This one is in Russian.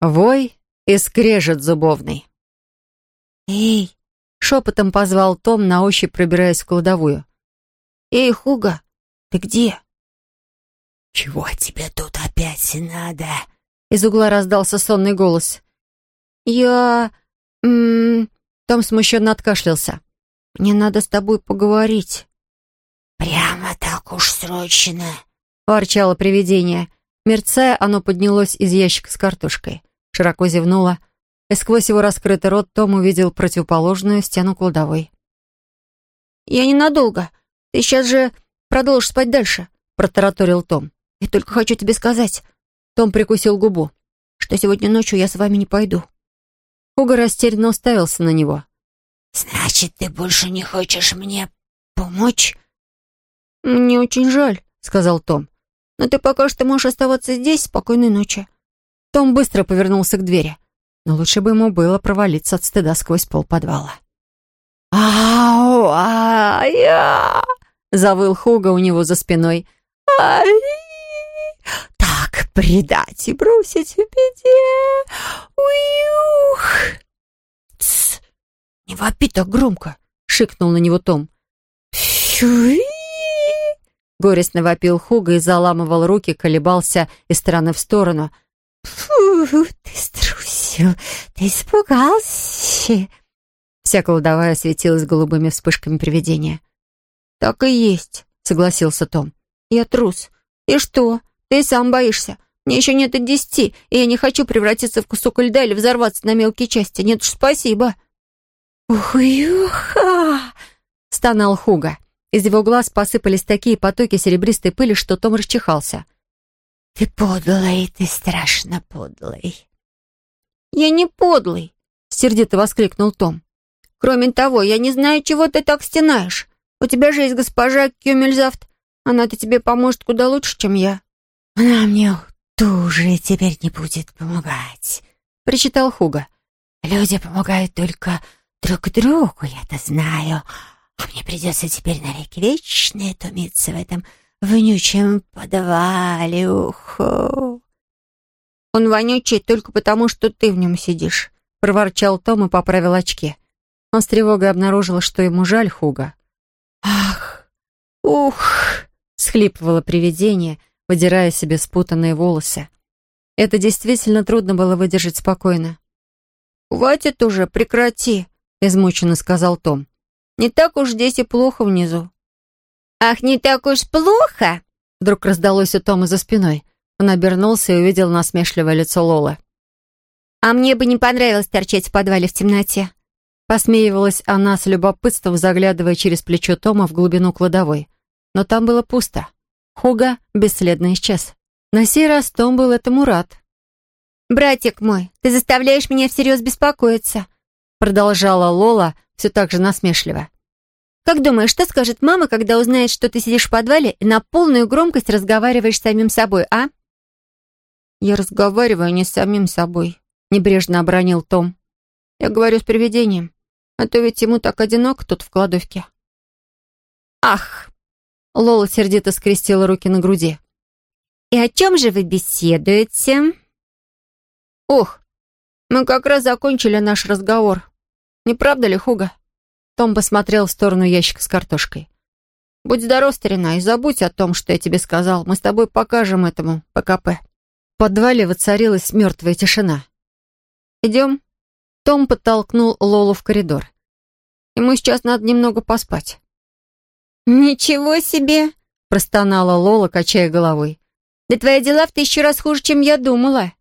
Вой и скрежет зубовный. «Эй!» — шепотом позвал Том, на ощупь пробираясь в кладовую. «Эй, Хуга, ты где?» «Чего тебе тут опять надо?» Из угла раздался сонный голос. «Я... М -м, Том смущенно откашлялся. «Мне надо с тобой поговорить». «Прямо так уж срочно!» — ворчало привидение. Мерцая, оно поднялось из ящика с картошкой. Широко зевнуло, и сквозь его раскрытый рот Том увидел противоположную стену кладовой. «Я ненадолго. Ты сейчас же продолжишь спать дальше», — протараторил Том. «Я только хочу тебе сказать». Том прикусил губу. «Что сегодня ночью я с вами не пойду». Хуга растерянно уставился на него. «Значит, ты больше не хочешь мне помочь?» «Мне очень жаль», — сказал Том. «Но ты пока что можешь оставаться здесь. Спокойной ночи». Том быстро повернулся к двери. Но лучше бы ему было провалиться от стыда сквозь пол подвала. «Ау! А-я!» — завыл Хуга у него за спиной. «Ай! Так, предать и бросить в беде! Уюх!» «Тсс! Не вопи так громко!» — шикнул на него Том. «Фюи!» Горестно вопил Хуга и заламывал руки, колебался из стороны в сторону. «Фу, ты струсил, ты испугался!» Вся кладовая светилась голубыми вспышками привидения. «Так и есть», — согласился Том. «Я трус. И что? Ты сам боишься. Мне еще нет и десяти, и я не хочу превратиться в кусок льда или взорваться на мелкие части. Нет уж, спасибо». «Ух-юха!» — стонал Хуга. Из его глаз посыпались такие потоки серебристой пыли, что Том расчихался. «Ты подлый, ты страшно подлый». «Я не подлый», — сердито воскликнул Том. «Кроме того, я не знаю, чего ты так стенаешь. У тебя же есть госпожа Кюмельзавт. Она-то тебе поможет куда лучше, чем я». «Она мне тоже теперь не будет помогать», — причитал Хуга. «Люди помогают только друг другу, я-то знаю. А мне придется теперь навеки вечные томиться в этом вонючем подвале, уху. «Он вонючий только потому, что ты в нем сидишь», — проворчал Том и поправил очки. Он с тревогой обнаружил, что ему жаль Хуга. «Ах! Ух!» — схлипывало привидение, выдирая себе спутанные волосы. Это действительно трудно было выдержать спокойно. «Хватит уже, прекрати», — измученно сказал Том. Не так уж здесь и плохо внизу». «Ах, не так уж плохо!» Вдруг раздалось у Тома за спиной. Он обернулся и увидел насмешливое лицо Лолы. «А мне бы не понравилось торчать в подвале в темноте». Посмеивалась она с любопытством, заглядывая через плечо Тома в глубину кладовой. Но там было пусто. Хуга бесследно исчез. На сей раз Том был этому рад. «Братик мой, ты заставляешь меня всерьез беспокоиться», продолжала Лола, все так же насмешливо. «Как думаешь, что скажет мама, когда узнает, что ты сидишь в подвале и на полную громкость разговариваешь с самим собой, а?» «Я разговариваю не с самим собой», — небрежно обронил Том. «Я говорю с привидением, а то ведь ему так одиноко тут в кладовке». «Ах!» — Лола сердито скрестила руки на груди. «И о чем же вы беседуете?» «Ох, мы как раз закончили наш разговор. Не правда ли, Хуга?» Том посмотрел в сторону ящика с картошкой. «Будь здоров, старина, и забудь о том, что я тебе сказал. Мы с тобой покажем этому ПКП». В подвале воцарилась мертвая тишина. «Идем?» Том подтолкнул Лолу в коридор. «Ему сейчас надо немного поспать». «Ничего себе!» — простонала Лола, качая головой. «Да твои дела в тысячу раз хуже, чем я думала».